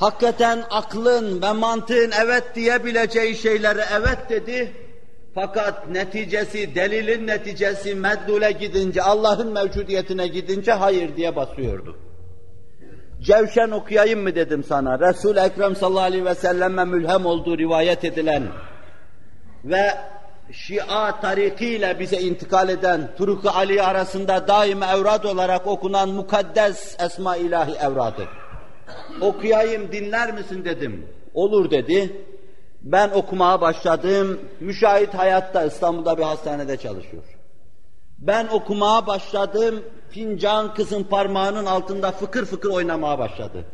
Hakikaten aklın ve mantığın evet diyebileceği şeyleri evet dedi. Fakat neticesi, delilin neticesi meddule gidince, Allah'ın mevcudiyetine gidince hayır diye basıyordu. Cevşen okuyayım mı dedim sana. resul Ekrem sallallahu aleyhi ve selleme mülhem olduğu rivayet edilen ve Şia tarikiyle bize intikal eden turuk Ali arasında daima evrad olarak okunan mukaddes esma ilahi evradı. Okuyayım dinler misin dedim. Olur dedi. Ben okumaya başladım. Müşahit hayatta İstanbul'da bir hastanede çalışıyor. Ben okumaya başladım. Fincan kızın parmağının altında fıkır fıkır oynamaya başladı.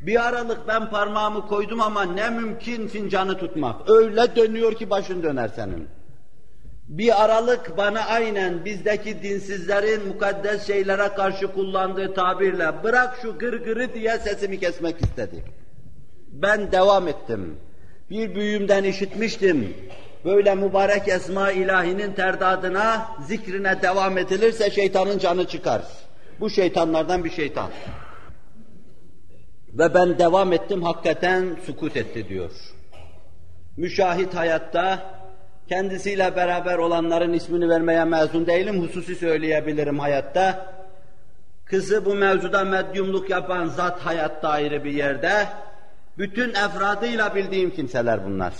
Bir aralık ben parmağımı koydum ama ne mümkün fincanı tutmak. Öyle dönüyor ki başın döner senin. Bir aralık bana aynen bizdeki dinsizlerin mukaddes şeylere karşı kullandığı tabirle bırak şu gırgırı diye sesimi kesmek istedi. Ben devam ettim. Bir büyüğümden işitmiştim. Böyle mübarek esma ilahinin terdadına, zikrine devam edilirse şeytanın canı çıkar. Bu şeytanlardan bir şeytan. Ve ben devam ettim, hakikaten sukut etti diyor. Müşahit hayatta, kendisiyle beraber olanların ismini vermeye mezun değilim, hususi söyleyebilirim hayatta. Kızı bu mevzuda medyumluk yapan zat hayatta ayrı bir yerde, bütün efradıyla bildiğim kimseler bunlar.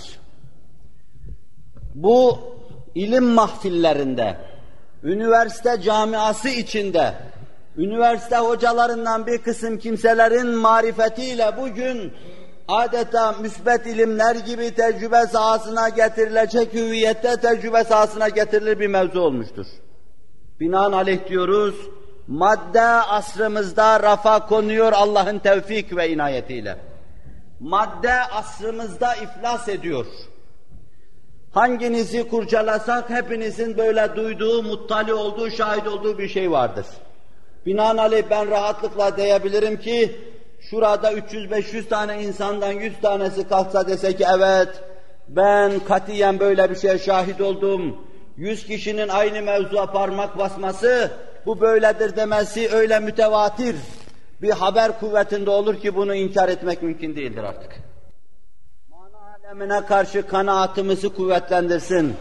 Bu ilim mahfillerinde, üniversite camiası içinde, üniversite hocalarından bir kısım kimselerin marifetiyle bugün adeta müsbet ilimler gibi tecrübe sahasına getirilecek hüviyette tecrübe sahasına getirilir bir mevzu olmuştur. Binaenaleyh diyoruz, madde asrımızda rafa konuyor Allah'ın tevfik ve inayetiyle. Madde asrımızda iflas ediyor. Hanginizi kurcalasak hepinizin böyle duyduğu, muttali olduğu, şahit olduğu bir şey vardır. Binaenaleyh ben rahatlıkla diyebilirim ki şurada 300-500 tane insandan 100 tanesi kalksa dese ki evet ben katiyen böyle bir şeye şahit oldum. 100 kişinin aynı mevzuya parmak basması, bu böyledir demesi öyle mütevatir bir haber kuvvetinde olur ki bunu inkar etmek mümkün değildir artık. Mana alemine karşı kanaatimizi kuvvetlendirsin.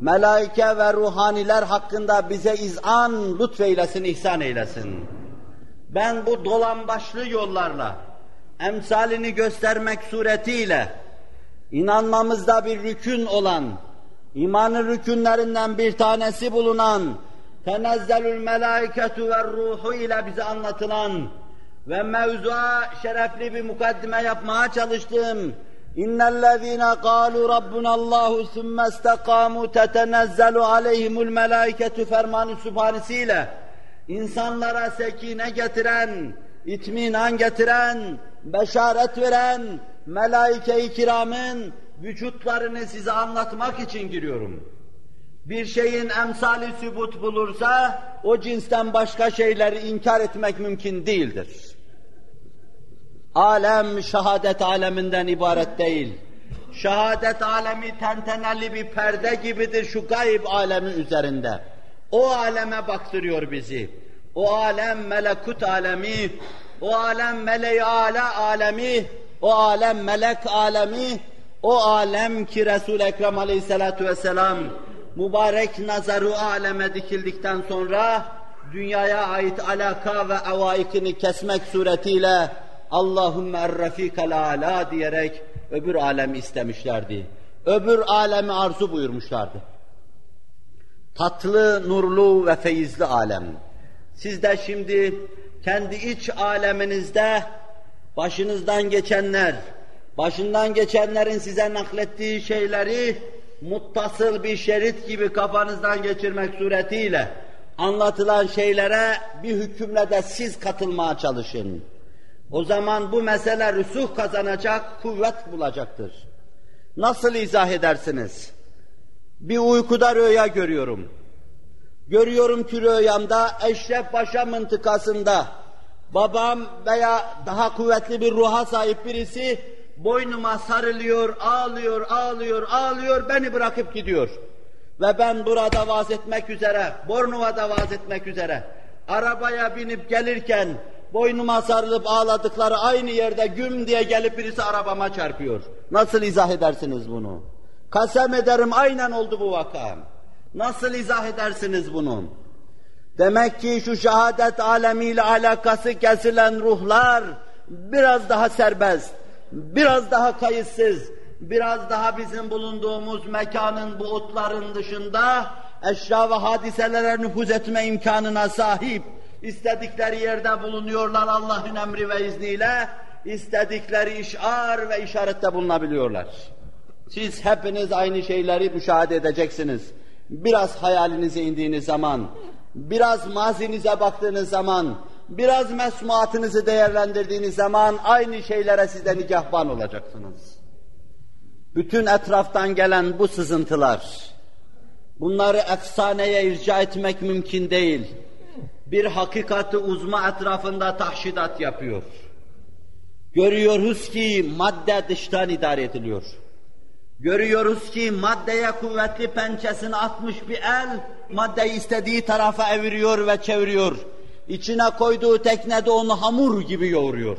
Melaike ve ruhaniler hakkında bize izan lütfeylesin, ihsan eylesin. Ben bu dolan başlı yollarla, emsalini göstermek suretiyle, inanmamızda bir rükün olan, imanın rükünlerinden bir tanesi bulunan, tenezzelül melaiketu ve ruhu ile bize anlatılan ve mevzua şerefli bir mukaddime yapmaya çalıştım. İnnellezîne kâlû rabbunallâhu sümme istekâmû tetenezzelu aleyhimul melâiketu fermanı sübhanesiyle insanlara sekine getiren, itminan getiren, beşaret veren melaike-i kiramın vücutlarını size anlatmak için giriyorum. Bir şeyin emsali sübut bulursa o cinsten başka şeyleri inkar etmek mümkün değildir. Alem şehadet aleminden ibaret değil. Şehadet alemi tentenelli bir perde gibidir şu gayb alemi üzerinde. O aleme baktırıyor bizi. O alem melekut alemi, o alem meleği ala alemi, o alem melek alemi, o alem ki Resul-i Ekrem aleyhissalatu vesselam mübarek nazarı aleme dikildikten sonra dünyaya ait alaka ve avaikini kesmek suretiyle Allahümme errafikal ala diyerek öbür alemi istemişlerdi. Öbür alemi arzu buyurmuşlardı. Tatlı, nurlu ve feyizli alem. Siz de şimdi kendi iç aleminizde başınızdan geçenler, başından geçenlerin size naklettiği şeyleri muttasıl bir şerit gibi kafanızdan geçirmek suretiyle anlatılan şeylere bir hükümle de siz katılmaya çalışın. O zaman bu mesele rüsuh kazanacak, kuvvet bulacaktır. Nasıl izah edersiniz? Bir uykuda rüya görüyorum. Görüyorum ki rüyamda Eşref Paşa mıntıkasında babam veya daha kuvvetli bir ruha sahip birisi boynuma sarılıyor, ağlıyor, ağlıyor, ağlıyor, beni bırakıp gidiyor. Ve ben burada vaaz etmek üzere, Bornova'da vaaz etmek üzere, arabaya binip gelirken boynuma sarılıp ağladıkları aynı yerde güm diye gelip birisi arabama çarpıyor. Nasıl izah edersiniz bunu? Kasem ederim aynen oldu bu vaka. Nasıl izah edersiniz bunu? Demek ki şu şehadet alemiyle alakası kesilen ruhlar biraz daha serbest, biraz daha kayıtsız, biraz daha bizim bulunduğumuz mekanın bu otların dışında eşya ve hadiselere nüfuz etme imkanına sahip. İstedikleri yerde bulunuyorlar Allah'ın emri ve izniyle, istedikleri işar ve işarette bulunabiliyorlar. Siz hepiniz aynı şeyleri müşahede edeceksiniz. Biraz hayalinize indiğiniz zaman, biraz mazinize baktığınız zaman, biraz mesmuatınızı değerlendirdiğiniz zaman aynı şeylere siz de nigahban olacaksınız. Bütün etraftan gelen bu sızıntılar, bunları efsaneye irca etmek mümkün değil. Bir hakikati uzma etrafında tahşidat yapıyor. Görüyoruz ki madde dıştan idare ediliyor. Görüyoruz ki maddeye kuvvetli pençesini atmış bir el, maddeyi istediği tarafa eviriyor ve çeviriyor. İçine koyduğu teknede onu hamur gibi yoğuruyor.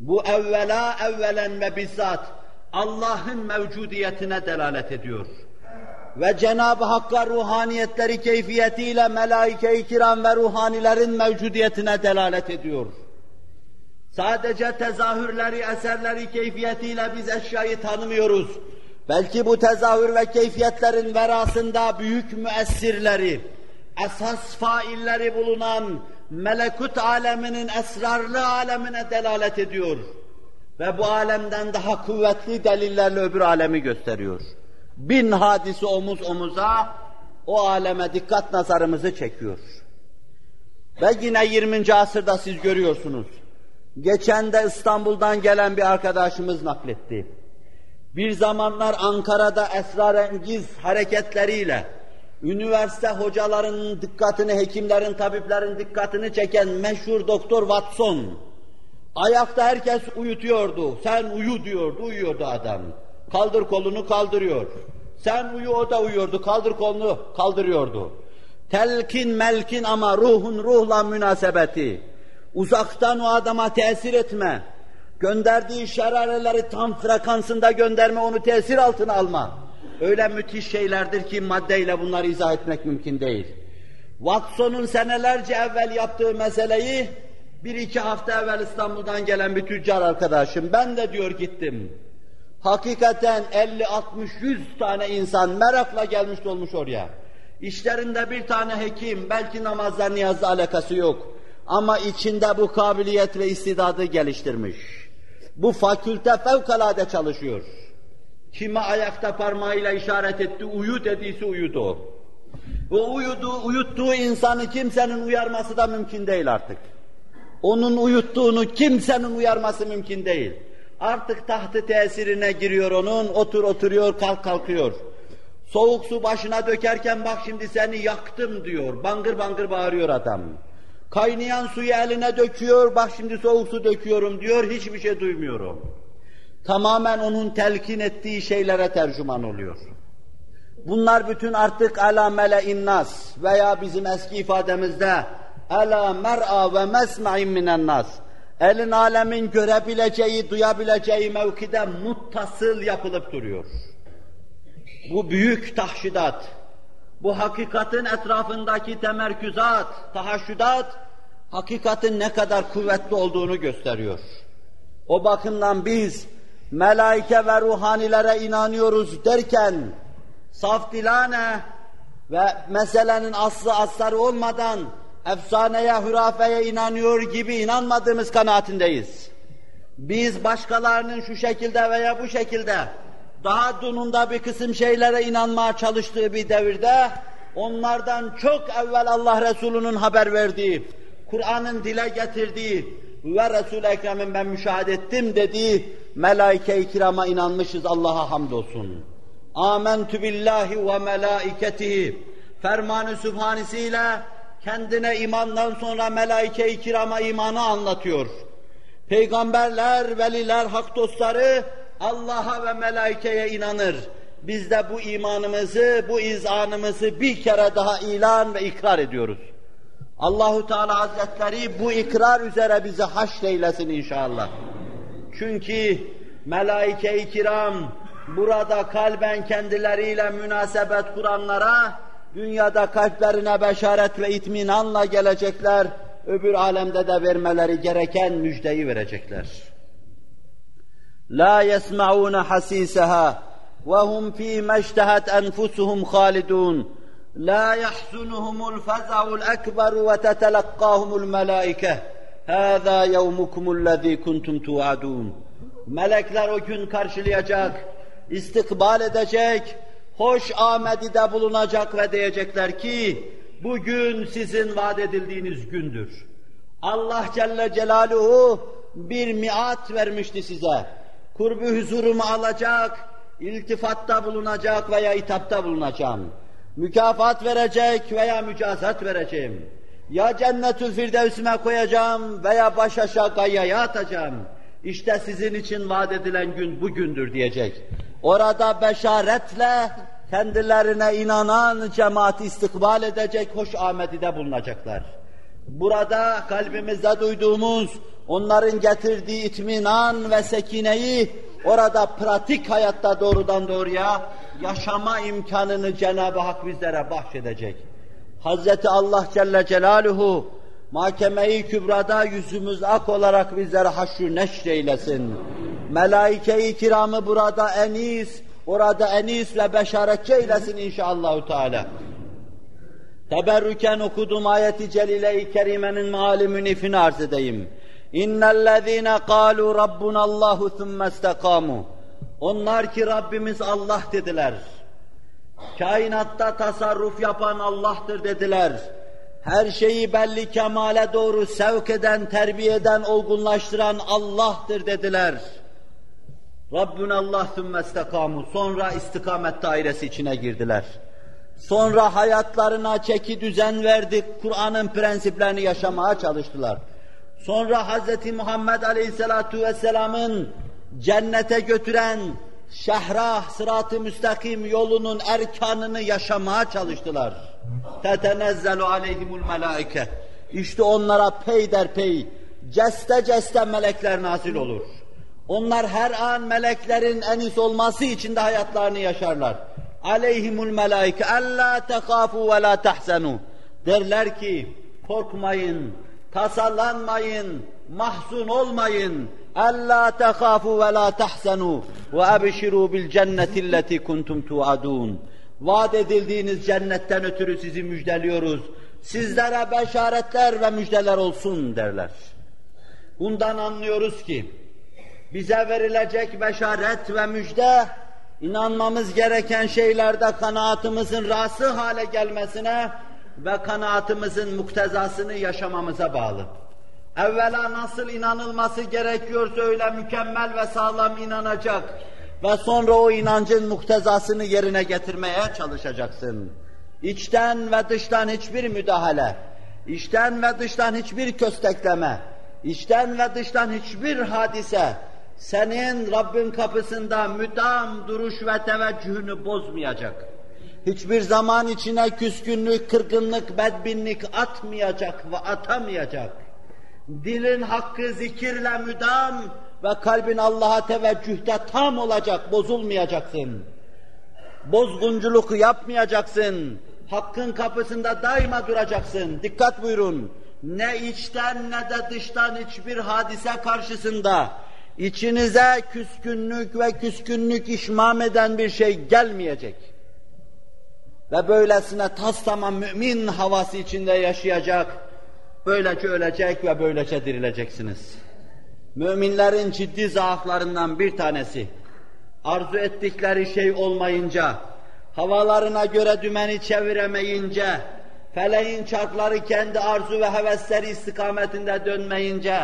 Bu evvela evvelen ve bizzat Allah'ın mevcudiyetine delalet ediyor. Ve Cenab-ı Hakk'a ruhaniyetleri keyfiyetiyle melaike-i kiram ve ruhanilerin mevcudiyetine delalet ediyor. Sadece tezahürleri, eserleri keyfiyetiyle biz eşyayı tanımıyoruz. Belki bu tezahür ve keyfiyetlerin verasında büyük müessirleri, esas failleri bulunan melekut aleminin esrarlı alemine delalet ediyor. Ve bu alemden daha kuvvetli delillerle öbür alemi gösteriyor. Bin hadisi omuz omuza o aleme dikkat nazarımızı çekiyor. Ve yine 20. asırda siz görüyorsunuz. Geçen de İstanbul'dan gelen bir arkadaşımız nakletti. Bir zamanlar Ankara'da esrarengiz hareketleriyle üniversite hocalarının dikkatini, hekimlerin, tabiplerin dikkatini çeken meşhur doktor Watson ayakta herkes uyutuyordu. Sen uyu diyordu, uyuyordu adam. Kaldır kolunu kaldırıyor. Sen uyu o da uyuyordu, kaldır kolunu kaldırıyordu. Telkin melkin ama ruhun ruhla münasebeti. Uzaktan o adama tesir etme. Gönderdiği şerareleri tam frekansında gönderme, onu tesir altına alma. Öyle müthiş şeylerdir ki maddeyle bunları izah etmek mümkün değil. Watson'un senelerce evvel yaptığı meseleyi bir iki hafta evvel İstanbul'dan gelen bir tüccar arkadaşım, ben de diyor gittim. Hakikaten 50, 60, 100 tane insan merakla gelmiş olmuş oraya. İşlerinde bir tane hekim, belki namazla niyazla alakası yok. Ama içinde bu kabiliyet ve istidadı geliştirmiş. Bu fakülte fevkalade çalışıyor. Kime ayakta parmağıyla işaret etti, uyu dediyse uyudu. Bu uyudu, uyuttuğu insanı kimsenin uyarması da mümkün değil artık. Onun uyuttuğunu kimsenin uyarması mümkün değil. Artık tahtı tesirine giriyor onun, otur oturuyor, kalk kalkıyor. Soğuk su başına dökerken bak şimdi seni yaktım diyor, bangır bangır bağırıyor adam. Kaynayan suyu eline döküyor, bak şimdi soğuk su döküyorum diyor, hiçbir şey duymuyorum. Tamamen onun telkin ettiği şeylere tercüman oluyor. Bunlar bütün artık ala mele'in nas veya bizim eski ifademizde ala mer'a ve mesma'in minen nas. Elin alemin görebileceği, duyabileceği mevkide muttasıl yapılıp duruyor. Bu büyük tahşidat, bu hakikatin etrafındaki temerküzat, tahaşüdat, hakikatin ne kadar kuvvetli olduğunu gösteriyor. O bakımdan biz melaike ve ruhanilere inanıyoruz derken, saf dilane ve meselenin aslı asları olmadan efsaneye, hürafeye inanıyor gibi inanmadığımız kanaatindeyiz. Biz başkalarının şu şekilde veya bu şekilde daha dununda bir kısım şeylere inanmaya çalıştığı bir devirde onlardan çok evvel Allah Resulü'nün haber verdiği, Kur'an'ın dile getirdiği ve Resul-i Ekrem'in ben müşahede ettim dediği melaike-i kirama inanmışız Allah'a hamdolsun. Âmentü billahi ve melaiketihi fermanı sübhanesiyle kendine imandan sonra melaike-i kirama imanı anlatıyor. Peygamberler, veliler, hak dostları Allah'a ve melaikeye inanır. Biz de bu imanımızı, bu izanımızı bir kere daha ilan ve ikrar ediyoruz. Allahu Teala Hazretleri bu ikrar üzere bizi haşreylesin inşallah. Çünkü melaike-i kiram burada kalben kendileriyle münasebet kuranlara dünyada kalplerine beşaret ve itminanla gelecekler, öbür alemde de vermeleri gereken müjdeyi verecekler. La yesma'un hasisaha ve hum fi meştehat enfusuhum. La yahzunuhumul feza'ul ekber ve tetelekkahumul melaike. Hâzâ yevmukumullezî kuntum tu'adûn. Melekler o gün karşılayacak, istikbal edecek, hoş amedide bulunacak ve diyecekler ki, bugün sizin vaat edildiğiniz gündür. Allah Celle Celaluhu bir miat vermişti size. Kurbu huzurumu alacak, iltifatta bulunacak veya itapta bulunacağım. Mükafat verecek veya mücazat vereceğim. Ya cennetül firdevsime koyacağım veya baş aşağı gayyaya atacağım. İşte sizin için vaat edilen gün bugündür diyecek. Orada beşaretle kendilerine inanan cemaati istikbal edecek, hoş amedide bulunacaklar. Burada kalbimizde duyduğumuz onların getirdiği itminan ve sekineyi orada pratik hayatta doğrudan doğruya yaşama imkanını Cenab-ı Hak bizlere bahşedecek. Hazreti Allah Celle Celaluhu mahkeme-i kübrada yüzümüz ak olarak bizlere haşr neşreylesin. Melaike-i kiramı burada enis, orada enis ve beşaretçi eylesin inşallahü teala. Teberrüken okudum ayeti celile-i kerimenin meali münifini arz edeyim. İnnellezîne kâlû rabbunallâhu thumme istekâmû. Onlar ki Rabbimiz Allah dediler. Kainatta tasarruf yapan Allah'tır dediler. Her şeyi belli kemale doğru sevk eden, terbiye eden, olgunlaştıran Allah'tır dediler. Rabbun Allah sümme istekamu. Sonra istikamet dairesi içine girdiler. Sonra hayatlarına çeki düzen verdik, Kur'an'ın prensiplerini yaşamaya çalıştılar. Sonra Hz. Muhammed Aleyhisselatu Vesselam'ın cennete götüren şehrah, sırat-ı müstakim yolunun erkanını yaşamaya çalıştılar. Tetenezzelu aleyhimul melaike. İşte onlara peyderpey, ceste ceste melekler nazil olur. Onlar her an meleklerin enis olması için de hayatlarını yaşarlar. Aleyhimul melaike ella tekafu ve la tahzenu. Derler ki korkmayın, tasallanmayın, mahzun olmayın. Ella tehafu ve la tahzenu ve ebşiru bil cenneti lleti kuntum tuadun. Vaat edildiğiniz cennetten ötürü sizi müjdeliyoruz. Sizlere beşaretler ve müjdeler olsun derler. Bundan anlıyoruz ki bize verilecek beşaret ve müjde inanmamız gereken şeylerde kanaatimizin rası hale gelmesine ve kanaatimizin muktezasını yaşamamıza bağlı. Evvela nasıl inanılması gerekiyorsa öyle mükemmel ve sağlam inanacak ve sonra o inancın muktezasını yerine getirmeye çalışacaksın. İçten ve dıştan hiçbir müdahale, içten ve dıştan hiçbir köstekleme, içten ve dıştan hiçbir hadise senin Rabbin kapısında müdam duruş ve teveccühünü bozmayacak. Hiçbir zaman içine küskünlük, kırgınlık, bedbinlik atmayacak ve atamayacak dilin hakkı zikirle müdam ve kalbin Allah'a teveccühte tam olacak, bozulmayacaksın. Bozgunculuk yapmayacaksın. Hakkın kapısında daima duracaksın. Dikkat buyurun. Ne içten ne de dıştan hiçbir hadise karşısında içinize küskünlük ve küskünlük işmam eden bir şey gelmeyecek. Ve böylesine tas tamam mümin havası içinde yaşayacak, Böylece ölecek ve böylece dirileceksiniz. Müminlerin ciddi zaaflarından bir tanesi, arzu ettikleri şey olmayınca, havalarına göre dümeni çeviremeyince, feleğin çarkları kendi arzu ve hevesleri istikametinde dönmeyince,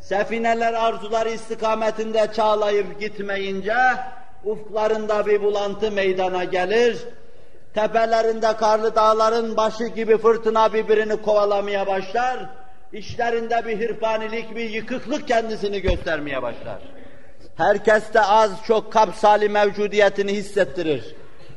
sefineler arzuları istikametinde çağlayıp gitmeyince, ufklarında bir bulantı meydana gelir, Tepelerinde karlı dağların başı gibi fırtına birbirini kovalamaya başlar. İşlerinde bir hırpanilik, bir yıkıklık kendisini göstermeye başlar. Herkes de az çok kapsali mevcudiyetini hissettirir.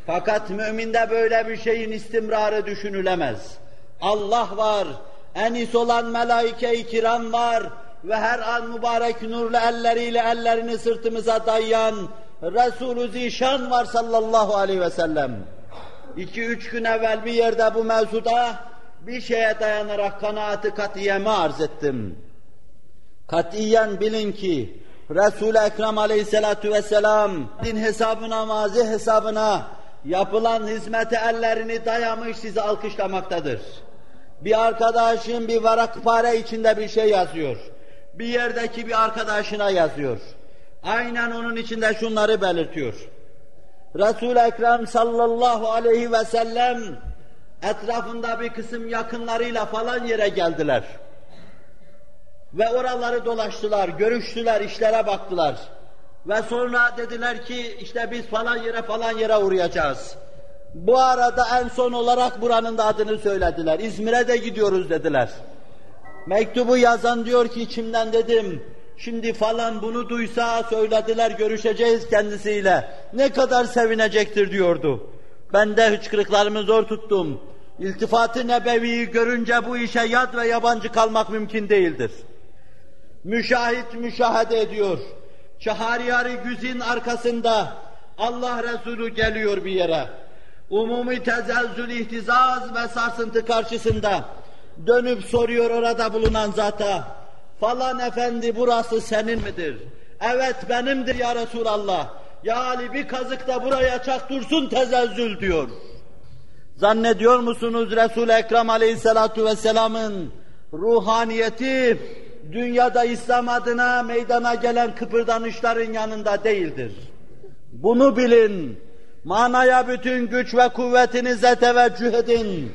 Fakat müminde böyle bir şeyin istimrarı düşünülemez. Allah var, enis olan melaike-i kiram var ve her an mübarek nurlu elleriyle ellerini sırtımıza dayayan Resul-ü Zişan var sallallahu aleyhi ve sellem. İki üç gün evvel bir yerde bu mevzuda bir şeye dayanarak kanaati katiyeme arz ettim. Katiyen bilin ki Resul-i Ekrem aleyhissalatu vesselam din hesabına, mazi hesabına yapılan hizmete ellerini dayamış sizi alkışlamaktadır. Bir arkadaşın bir varak pare içinde bir şey yazıyor. Bir yerdeki bir arkadaşına yazıyor. Aynen onun içinde şunları belirtiyor. Resul-i Ekrem sallallahu aleyhi ve sellem etrafında bir kısım yakınlarıyla falan yere geldiler. Ve oraları dolaştılar, görüştüler, işlere baktılar. Ve sonra dediler ki işte biz falan yere falan yere uğrayacağız. Bu arada en son olarak buranın da adını söylediler. İzmir'e de gidiyoruz dediler. Mektubu yazan diyor ki içimden dedim, şimdi falan bunu duysa söylediler görüşeceğiz kendisiyle. Ne kadar sevinecektir diyordu. Ben de hıçkırıklarımı zor tuttum. İltifat-ı nebeviyi görünce bu işe yad ve yabancı kalmak mümkün değildir. Müşahit müşahede ediyor. Çahariyari güzin arkasında Allah Resulü geliyor bir yere. Umumi tezelzül ihtizaz ve sarsıntı karşısında dönüp soruyor orada bulunan zata. Falan efendi burası senin midir? Evet benimdir ya Resulallah. Ya Ali bir kazık da buraya çak dursun tezezzül diyor. Zannediyor musunuz Resul-i Ekrem aleyhissalatu vesselamın ruhaniyeti dünyada İslam adına meydana gelen kıpırdanışların yanında değildir. Bunu bilin. Manaya bütün güç ve kuvvetinize teveccüh edin.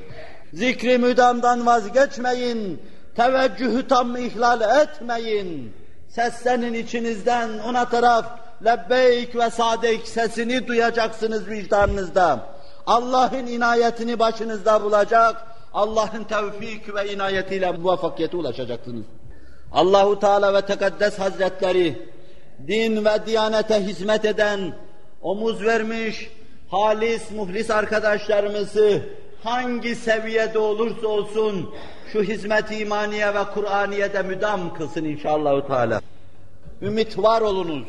Zikri müdamdan vazgeçmeyin. Teveccühü tam ihlal etmeyin. Seslenin içinizden ona taraf lebbeyk ve sadek sesini duyacaksınız vicdanınızda. Allah'ın inayetini başınızda bulacak, Allah'ın tevfik ve inayetiyle muvaffakiyete ulaşacaksınız. Allahu Teala ve Tekaddes Hazretleri din ve diyanete hizmet eden, omuz vermiş, halis, muhlis arkadaşlarımızı hangi seviyede olursa olsun şu hizmet imaniye ve Kur'aniye'de müdam kılsın inşallah Teala. Ümit var olunuz.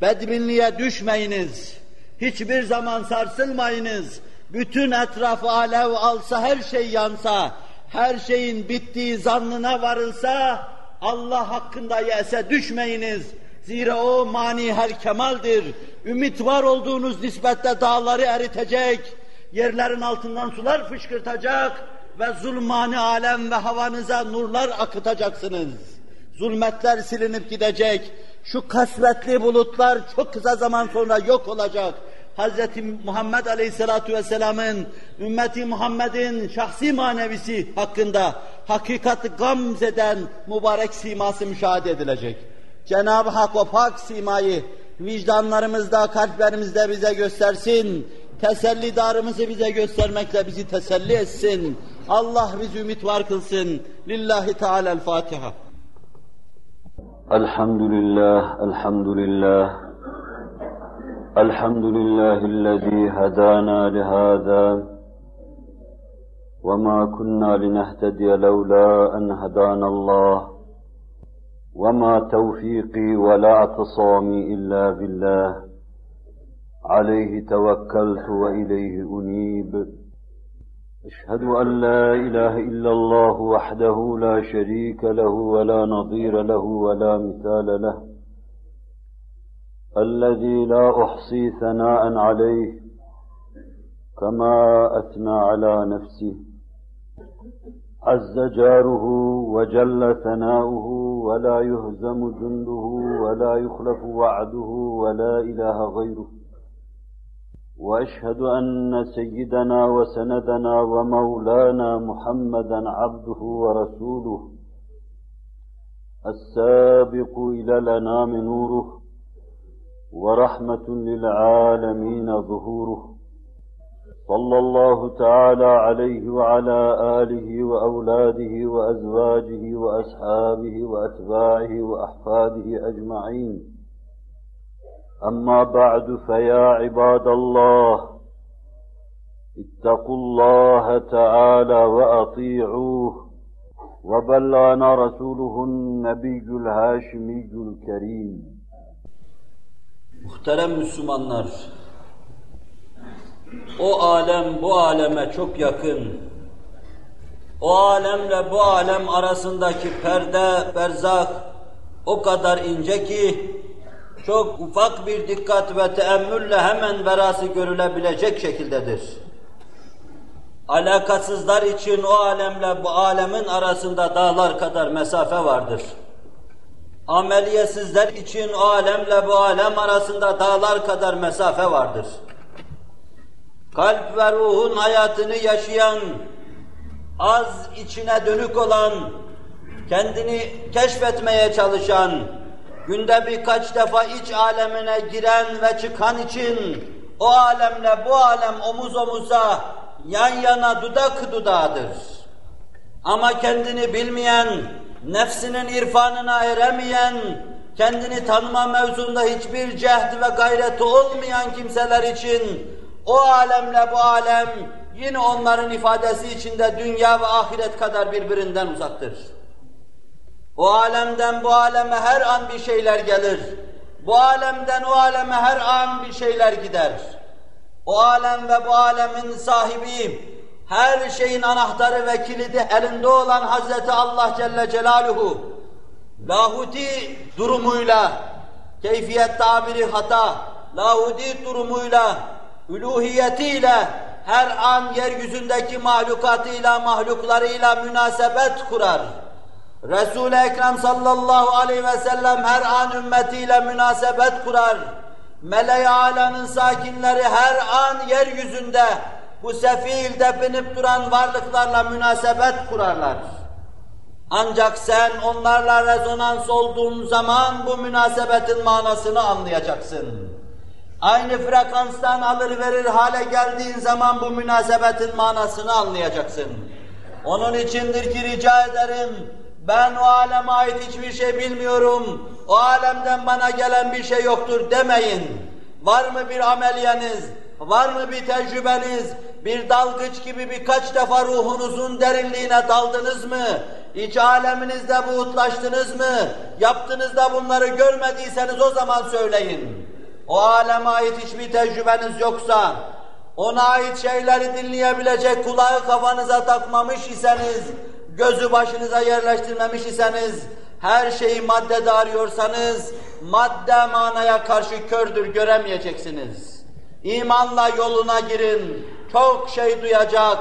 Bedbinliğe düşmeyiniz. Hiçbir zaman sarsılmayınız. Bütün etrafı alev alsa, her şey yansa, her şeyin bittiği zannına varılsa, Allah hakkında yese düşmeyiniz. Zira o mani her kemaldir. Ümit var olduğunuz nispette dağları eritecek, yerlerin altından sular fışkırtacak ve zulmani alem ve havanıza nurlar akıtacaksınız. Zulmetler silinip gidecek, şu kasvetli bulutlar çok kısa zaman sonra yok olacak. Hz. Muhammed Aleyhisselatü Vesselam'ın, ümmeti Muhammed'in şahsi manevisi hakkında hakikati gamzeden mübarek siması müşahede edilecek. Cenab-ı Hak o pak simayı vicdanlarımızda, kalplerimizde bize göstersin tesellidarımızı bize göstermekle bizi teselli etsin. Allah bizi ümit var kılsın. Lillahi Teala el Fatiha. Elhamdülillah, elhamdülillah. Elhamdülillahillezî hedâna lihâzâ. وَمَا كُنَّا لِنَهْتَدِيَ لَوْلَا أَنْ هَدَانَ اللّٰهِ وَمَا تَوْفِيقِي وَلَا اعْتِصَامِي إِلَّا بِاللّٰهِ عليه توكلت وإليه أنيب. أشهد أن لا إله إلا الله وحده لا شريك له ولا نظير له ولا مثال له. الذي لا أحصي ثناء عليه كما أثنى على نفسه. عز جاره وجل ثناؤه ولا يهزم جنده ولا يخلف وعده ولا إله غيره. وأشهد أن سيدنا وسندنا ومولانا محمدا عبده ورسوله السابق إلى لنا نوره ورحمة للعالمين ظهوره صلى الله تعالى عليه وعلى آله وأولاده وأزواجه وأصحابه وأتباعه وأحفاده أجمعين أما بعد فيا عباد الله اتقوا الله تعالى وأطيعوه وبلغنا رسوله النبي الهاشمي الكريم Muhterem Müslümanlar, o alem bu aleme çok yakın. O alemle bu alem arasındaki perde, berzak o kadar ince ki çok ufak bir dikkat ve teemmülle hemen verası görülebilecek şekildedir. Alakasızlar için o alemle bu alemin arasında dağlar kadar mesafe vardır. Ameliyesizler için o alemle bu alem arasında dağlar kadar mesafe vardır. Kalp ve ruhun hayatını yaşayan, az içine dönük olan, kendini keşfetmeye çalışan, günde birkaç defa iç alemine giren ve çıkan için o alemle bu alem omuz omuza, yan yana dudak dudağıdır. Ama kendini bilmeyen, nefsinin irfanına eremeyen, kendini tanıma mevzunda hiçbir cehd ve gayreti olmayan kimseler için o alemle bu alem yine onların ifadesi içinde dünya ve ahiret kadar birbirinden uzaktır. O alemden bu aleme her an bir şeyler gelir. Bu alemden o aleme her an bir şeyler gider. O alem ve bu alemin sahibi, her şeyin anahtarı ve kilidi elinde olan Hazreti Allah Celle Celaluhu, lahuti durumuyla, keyfiyet tabiri hata, lahuti durumuyla, üluhiyetiyle her an yeryüzündeki mahlukatıyla, mahluklarıyla münasebet kurar. Resul-i Ekrem sallallahu aleyhi ve sellem her an ümmetiyle münasebet kurar. Mele-i alanın sakinleri her an yeryüzünde bu sefil depinip duran varlıklarla münasebet kurarlar. Ancak sen onlarla rezonans olduğun zaman bu münasebetin manasını anlayacaksın. Aynı frekanstan alır verir hale geldiğin zaman bu münasebetin manasını anlayacaksın. Onun içindir ki rica ederim, ben o aleme ait hiçbir şey bilmiyorum, o alemden bana gelen bir şey yoktur demeyin. Var mı bir ameliyeniz, var mı bir tecrübeniz, bir dalgıç gibi birkaç defa ruhunuzun derinliğine daldınız mı? İç aleminizde buğutlaştınız mı? Yaptınız da bunları görmediyseniz o zaman söyleyin. O aleme ait hiçbir tecrübeniz yoksa, ona ait şeyleri dinleyebilecek kulağı kafanıza takmamış iseniz, gözü başınıza yerleştirmemiş iseniz, her şeyi maddede arıyorsanız, madde manaya karşı kördür, göremeyeceksiniz. İmanla yoluna girin, çok şey duyacak,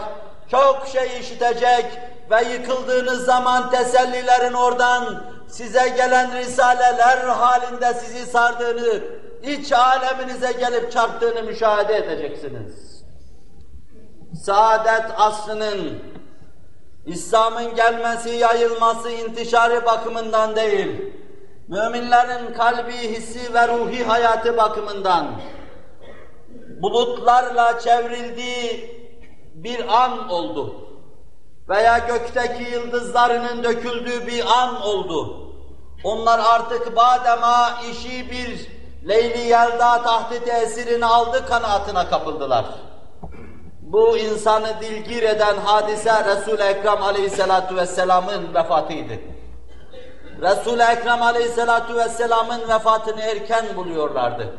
çok şey işitecek ve yıkıldığınız zaman tesellilerin oradan size gelen risaleler halinde sizi sardığını, iç aleminize gelip çarptığını müşahede edeceksiniz. Saadet asrının, İslam'ın gelmesi, yayılması, intişarı bakımından değil, müminlerin kalbi, hissi ve ruhi hayatı bakımından, bulutlarla çevrildiği bir an oldu. Veya gökteki yıldızlarının döküldüğü bir an oldu. Onlar artık badema işi bir Leyli Yelda tahti tesirini aldı kanaatine kapıldılar. Bu insanı dilgir eden hadise Resul-i Ekrem aleyhissalatu vesselamın vefatıydı. Resul-i Ekrem aleyhissalatu vesselamın vefatını erken buluyorlardı.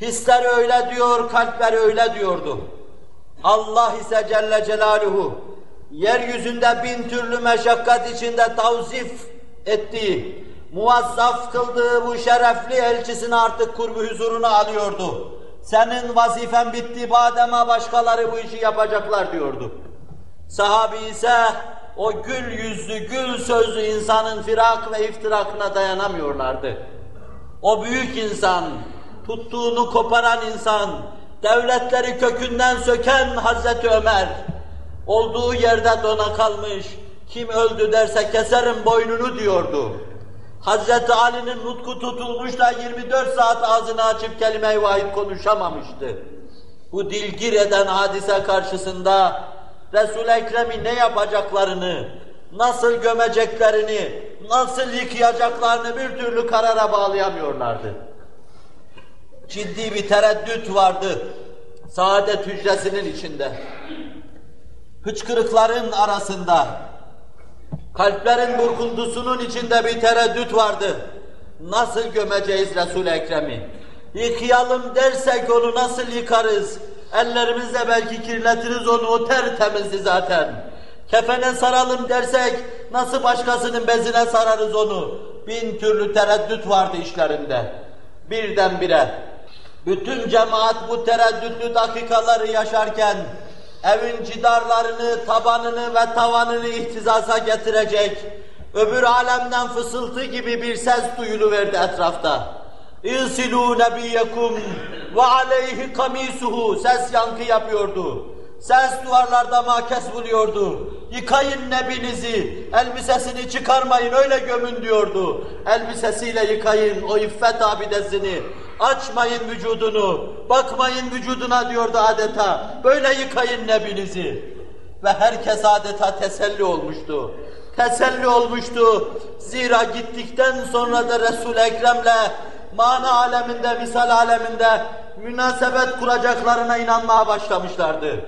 Hisler öyle diyor, kalpler öyle diyordu. Allah ise Celle Celaluhu, yeryüzünde bin türlü meşakkat içinde tavzif ettiği, muvazzaf kıldığı bu şerefli elçisini artık kurbu huzuruna alıyordu. Senin vazifen bitti, badema başkaları bu işi yapacaklar diyordu. Sahabi ise o gül yüzlü, gül sözlü insanın firak ve iftirakına dayanamıyorlardı. O büyük insan, tuttuğunu koparan insan, devletleri kökünden söken Hazreti Ömer, olduğu yerde dona kalmış, kim öldü derse keserim boynunu diyordu. Hazreti Ali'nin nutku tutulmuş da 24 saat ağzını açıp kelime-i vahid konuşamamıştı. Bu dilgir eden hadise karşısında Resul-i Ekrem'i ne yapacaklarını, nasıl gömeceklerini, nasıl yıkayacaklarını bir türlü karara bağlayamıyorlardı. Ciddi bir tereddüt vardı saadet hücresinin içinde. Hıçkırıkların arasında, Kalplerin burkuntusunun içinde bir tereddüt vardı. Nasıl gömeceğiz Resul-i Ekrem'i? Yıkayalım dersek onu nasıl yıkarız? Ellerimizle belki kirletiriz onu, o tertemizdi zaten. Kefene saralım dersek nasıl başkasının bezine sararız onu? Bin türlü tereddüt vardı işlerinde. Birdenbire bütün cemaat bu tereddütlü dakikaları yaşarken evin cidarlarını, tabanını ve tavanını ihtizasa getirecek öbür alemden fısıltı gibi bir ses duyuluverdi etrafta. İlsilû nebiyyekum ve aleyhi kamisuhu ses yankı yapıyordu. Ses duvarlarda makes buluyordu. Yıkayın nebinizi, elbisesini çıkarmayın öyle gömün diyordu. Elbisesiyle yıkayın o iffet abidesini. Açmayın vücudunu, bakmayın vücuduna diyordu adeta. Böyle yıkayın nebinizi. Ve herkes adeta teselli olmuştu. Teselli olmuştu. Zira gittikten sonra da Resul-i Ekrem'le mana aleminde, misal aleminde münasebet kuracaklarına inanmaya başlamışlardı.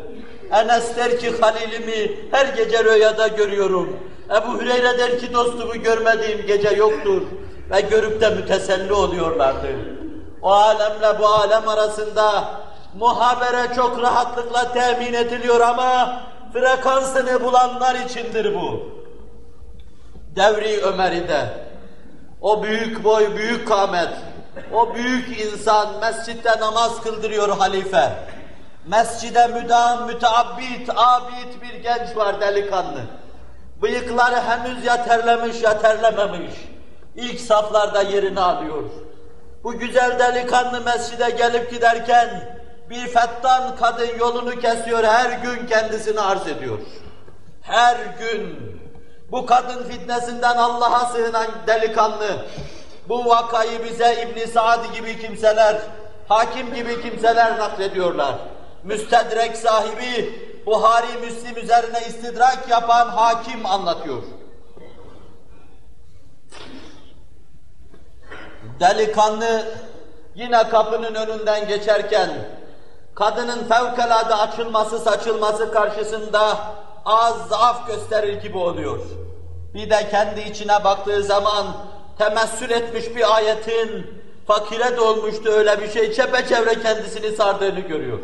Enes der ki Halilimi her gece rüyada görüyorum. Ebu Hüreyre der ki dostumu görmediğim gece yoktur. Ve görüp de müteselli oluyorlardı. O alemle bu alem arasında muhabere çok rahatlıkla temin ediliyor ama frekansını bulanlar içindir bu. Devri Ömer'de o büyük boy, büyük kamet, o büyük insan mescitte namaz kıldırıyor halife. Mescide müdam, müteabbit, abid bir genç var delikanlı. Bıyıkları henüz ya terlemiş ya. İlk saflarda yerini alıyor. Bu güzel delikanlı mescide gelip giderken bir fettan kadın yolunu kesiyor, her gün kendisini arz ediyor. Her gün bu kadın fitnesinden Allah'a sığınan delikanlı, bu vakayı bize İbn Sa'd gibi kimseler, hakim gibi kimseler naklediyorlar. Müstedrek sahibi, Buhari Müslim üzerine istidrak yapan hakim anlatıyor. Delikanlı yine kapının önünden geçerken, kadının fevkalade açılması saçılması karşısında az zaaf gösterir gibi oluyor. Bir de kendi içine baktığı zaman temessül etmiş bir ayetin fakire dolmuştu öyle bir şey çepeçevre kendisini sardığını görüyor.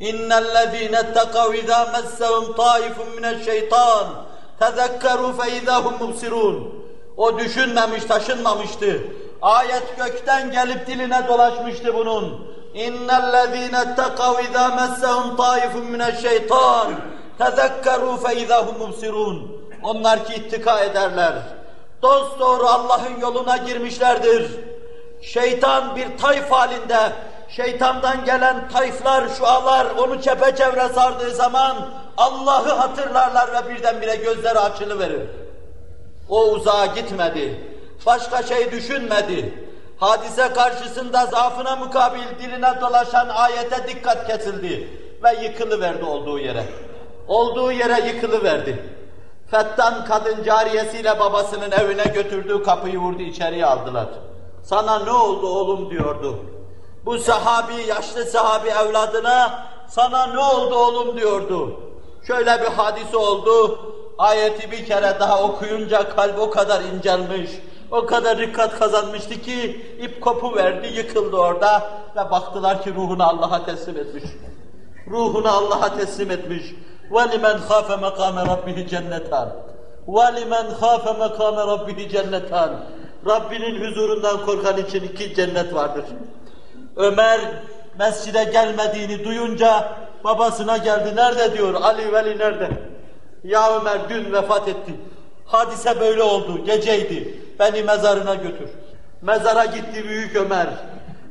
اِنَّ الَّذ۪ينَ اتَّقَوْا اِذَا مَسَّهُمْ طَائِفٌ مِنَ الشَّيْطَانِ تَذَكَّرُوا فَاِذَا هُمْ مُبْصِرُونَ O düşünmemiş, taşınmamıştı. Ayet gökten gelip diline dolaşmıştı bunun. اِنَّ الَّذ۪ينَ اتَّقَوْا اِذَا مَسَّهُمْ طَائِفٌ مِنَ الشَّيْطَانِ تَذَكَّرُوا فَاِذَا هُمْ مُبْصِرُونَ Onlar ki ittika ederler. Dost doğru Allah'ın yoluna girmişlerdir. Şeytan bir tayf halinde, şeytandan gelen tayflar, şualar onu çepeçevre sardığı zaman Allah'ı hatırlarlar ve birdenbire gözleri açılıverir. O uzağa gitmedi. Başka şey düşünmedi. Hadise karşısında zaafına mukabil diline dolaşan ayete dikkat kesildi ve yıkılıverdi olduğu yere. Olduğu yere yıkılıverdi. Fettan kadın cariyesiyle babasının evine götürdüğü kapıyı vurdu içeriye aldılar. Sana ne oldu oğlum diyordu. Bu sahabi, yaşlı sahabi evladına sana ne oldu oğlum diyordu. Şöyle bir hadise oldu. Ayeti bir kere daha okuyunca kalp o kadar incelmiş, o kadar dikkat kazanmıştı ki ip kopu verdi, yıkıldı orada ve baktılar ki ruhunu Allah'a teslim etmiş. Ruhunu Allah'a teslim etmiş. وَلِمَنْ خَافَ مَقَامَ رَبِّهِ جَنَّتَانِ وَلِمَنْ خَافَ مَقَامَ رَبِّهِ جَنَّتَانِ Rabbinin huzurundan korkan için iki cennet vardır. Ömer mescide gelmediğini duyunca babasına geldi. Nerede diyor? Ali Veli nerede? Ya Ömer dün vefat etti. Hadise böyle oldu. Geceydi. Beni mezarına götür. Mezara gitti büyük Ömer.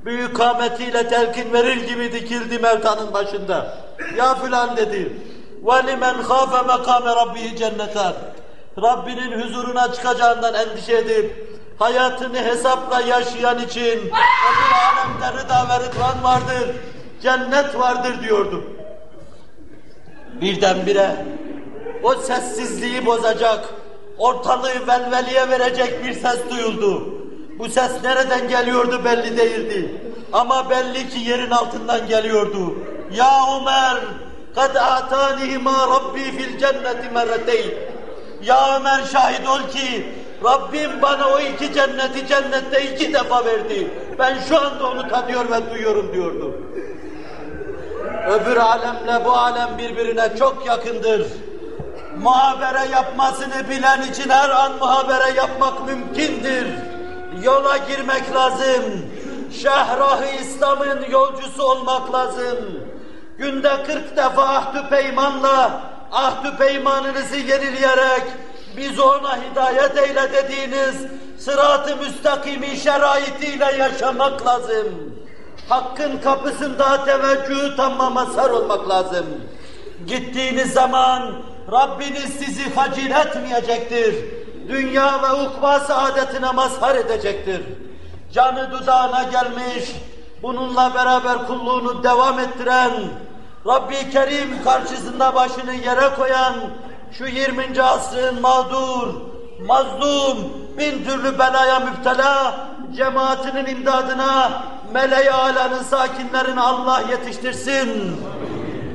Büyük kâmetiyle telkin verir gibi dikildi mevtanın başında. Ya filan dedi. وَلِمَنْ خَافَ مَقَامَ رَبِّهِ cennetan. Rabbinin huzuruna çıkacağından endişe edip hayatını hesapla yaşayan için öbür alemde rıda ve rıdvan vardır, cennet vardır diyordu. Birdenbire o sessizliği bozacak, ortalığı velveliye verecek bir ses duyuldu. Bu ses nereden geliyordu belli değildi. Ama belli ki yerin altından geliyordu. Ya Ömer, kad atanihi ma Rabbi fil cenneti merreteyn. Ya Ömer şahit ol ki Rabbim bana o iki cenneti cennette iki defa verdi. Ben şu anda onu tadıyor ve duyuyorum diyordu. Öbür alemle bu alem birbirine çok yakındır. Muhabere yapmasını bilen için her an muhabere yapmak mümkündür. Yola girmek lazım. Şehrahı İslam'ın yolcusu olmak lazım. Günde 40 defa ahdü peymanla ahdü peymanınızı yenileyerek biz ona hidayet eyle dediğiniz sırat-ı müstakimi şeraitiyle yaşamak lazım. Hakkın kapısında teveccühü tamma mazhar olmak lazım. Gittiğiniz zaman Rabbiniz sizi facil etmeyecektir. Dünya ve ukba saadetine mazhar edecektir. Canı dudağına gelmiş, bununla beraber kulluğunu devam ettiren, Rabbi Kerim karşısında başını yere koyan, şu 20. asrın mağdur, mazlum, bin türlü belaya müptela, cemaatinin imdadına, meleği alanın sakinlerini Allah yetiştirsin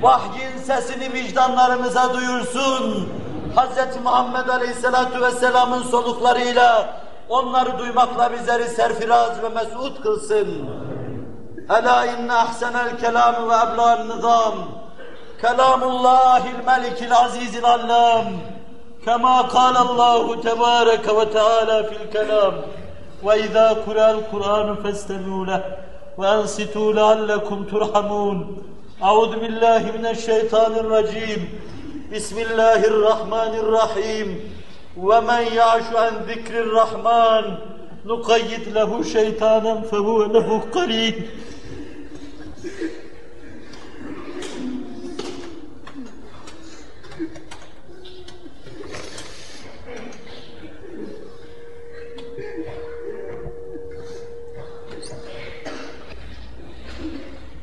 Vahyin sesini vicdanlarımıza duyursun. Hz. Muhammed Aleyhisselatü Vesselam'ın soluklarıyla onları duymakla bizleri serfiraz ve mesut kılsın. Ela inne ahsenel kelam ve ebla'n nizam. Kelamullahil melikil azizil allam. Kema kâlallahu tebâreke ve teâlâ fil kelam. وإذا قرأ القرآن فاستمعوا له وأنصتوا لعلكم ترحمون أعوذ بالله من الشيطان الرجيم. بسم الله الرحمن الرحيم. ومن يعش عن ذكر الرحمن نقيد له شيطانا فهو له قرين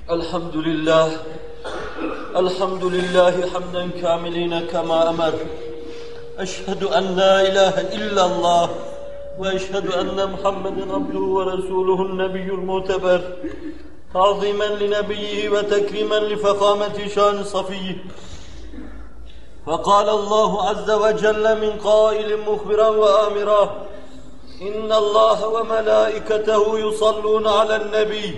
الحمد لله الحمد لله حمدا كاملين كما أمر أشهد أن لا إله إلا الله وأشهد أن محمدا عبده ورسوله النبي المعتبر تعظيما لنبيه وتكريما لفخامة شان صفيه فقال الله عز وجل من قائل مخبرا وآمرا إن الله وملائكته يصلون على النبي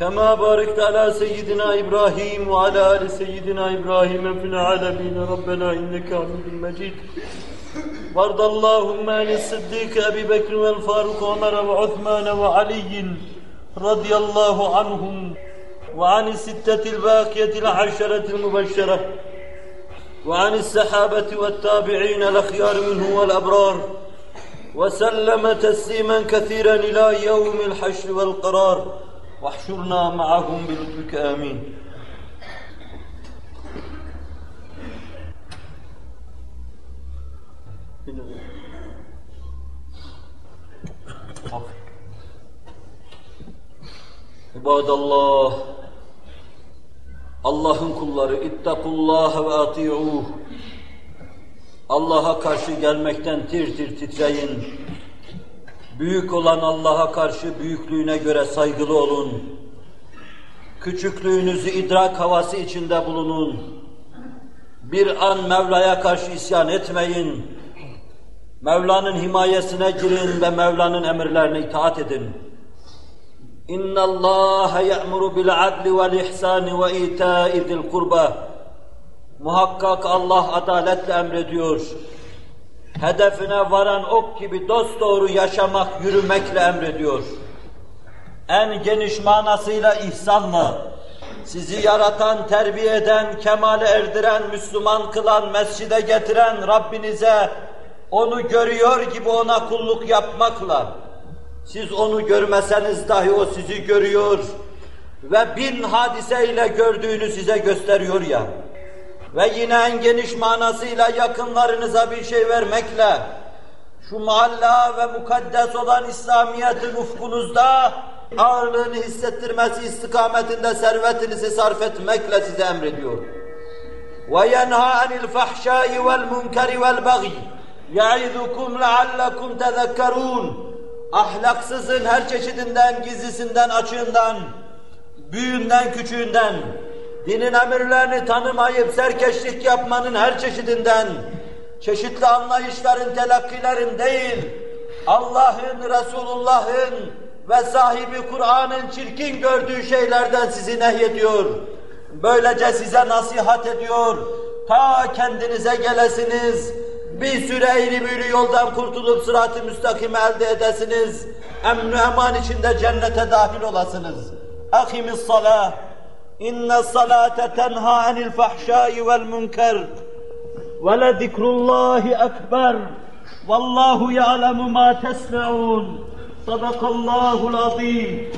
كما باركت على سيدنا إبراهيم وعلى آل سيدنا إبراهيم في العالمين. ربنا إنك حميد مجيد. وارض اللهم عن الصديق أبي بكر والفاروق وعمر وعثمان وعلي رضي الله عنهم وعن الستة الباقية العشرة المبشرة وعن السحابة والتابعين الأخيار منهم والأبرار. وسلم تسليما كثيرا إلى يوم الحشر والقرار. Vahşurna ma'ahum bi lütfüke amin. İbadallah Allah'ın kulları ittakullah ve ati'uh Allah'a karşı gelmekten tir tir titreyin. Büyük olan Allah'a karşı büyüklüğüne göre saygılı olun. Küçüklüğünüzü idrak havası içinde bulunun. Bir an Mevla'ya karşı isyan etmeyin. Mevla'nın himayesine girin ve Mevla'nın emirlerine itaat edin. Bil adli vel ihsani ve ita'i zil kurba. Muhakkak Allah adaletle emrediyor hedefine varan ok gibi dosdoğru yaşamak, yürümekle emrediyor. En geniş manasıyla ihsanla, sizi yaratan, terbiye eden, kemale erdiren, Müslüman kılan, mescide getiren Rabbinize, onu görüyor gibi ona kulluk yapmakla, siz onu görmeseniz dahi o sizi görüyor ve bin hadiseyle gördüğünü size gösteriyor ya ve yine en geniş manasıyla yakınlarınıza bir şey vermekle, şu mualla ve mukaddes olan İslamiyet'in ufkunuzda ağırlığını hissettirmesi istikametinde servetinizi sarf etmekle size emrediyor. وَيَنْهَا عَنِ الْفَحْشَاءِ وَالْمُنْكَرِ وَالْبَغْيِ يَعِذُكُمْ لَعَلَّكُمْ تَذَكَّرُونَ Ahlaksızın her çeşidinden, gizlisinden, açığından, büyüğünden, küçüğünden, dinin emirlerini tanımayıp serkeşlik yapmanın her çeşidinden, çeşitli anlayışların, telakkilerin değil, Allah'ın, Resulullah'ın ve sahibi Kur'an'ın çirkin gördüğü şeylerden sizi nehyediyor. Böylece size nasihat ediyor. Ta kendinize gelesiniz, bir süre eğri büğrü yoldan kurtulup sırat-ı müstakimi elde edesiniz. Emn-i eman içinde cennete dahil olasınız. Akimis salah. إن الصلاة تنهى عن الفحشاء والمنكر. ولذكر الله أكبر. والله يعلم ما تسمعون صدق الله العظيم.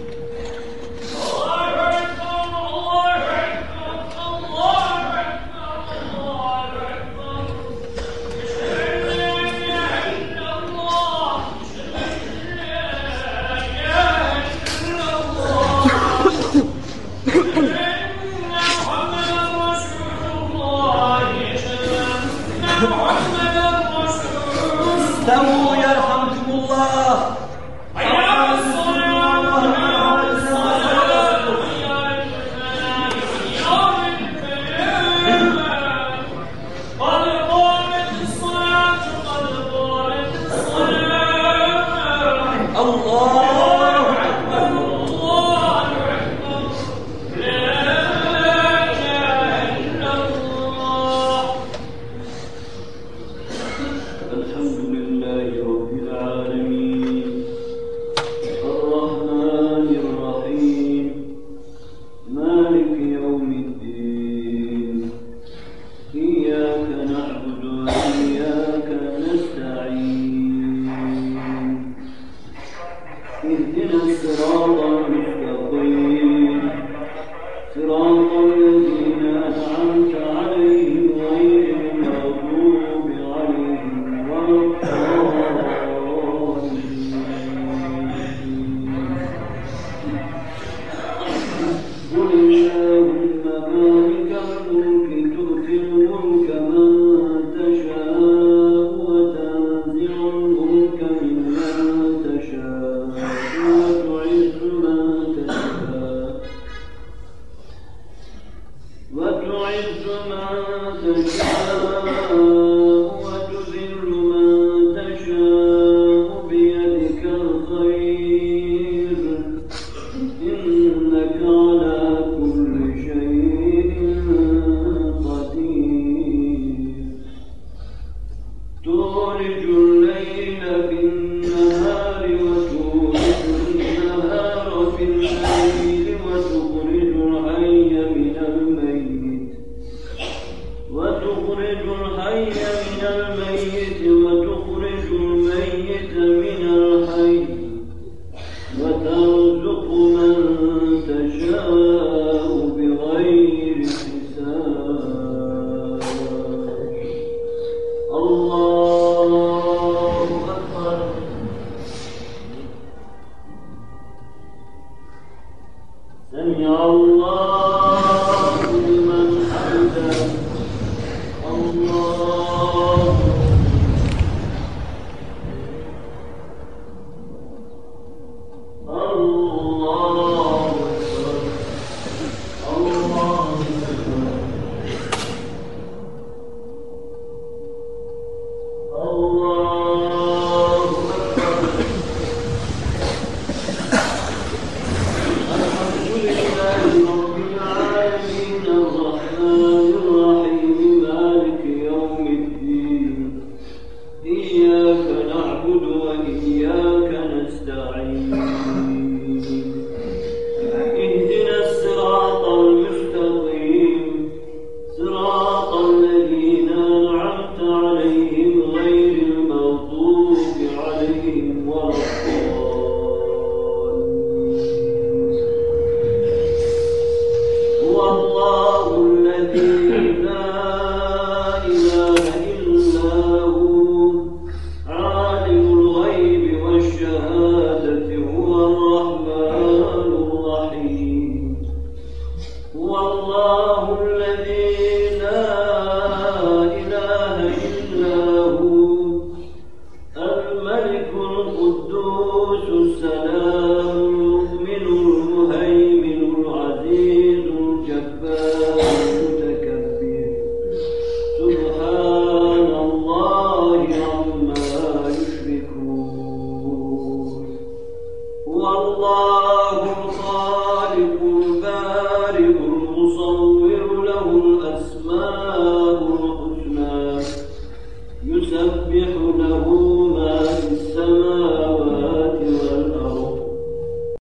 Deus.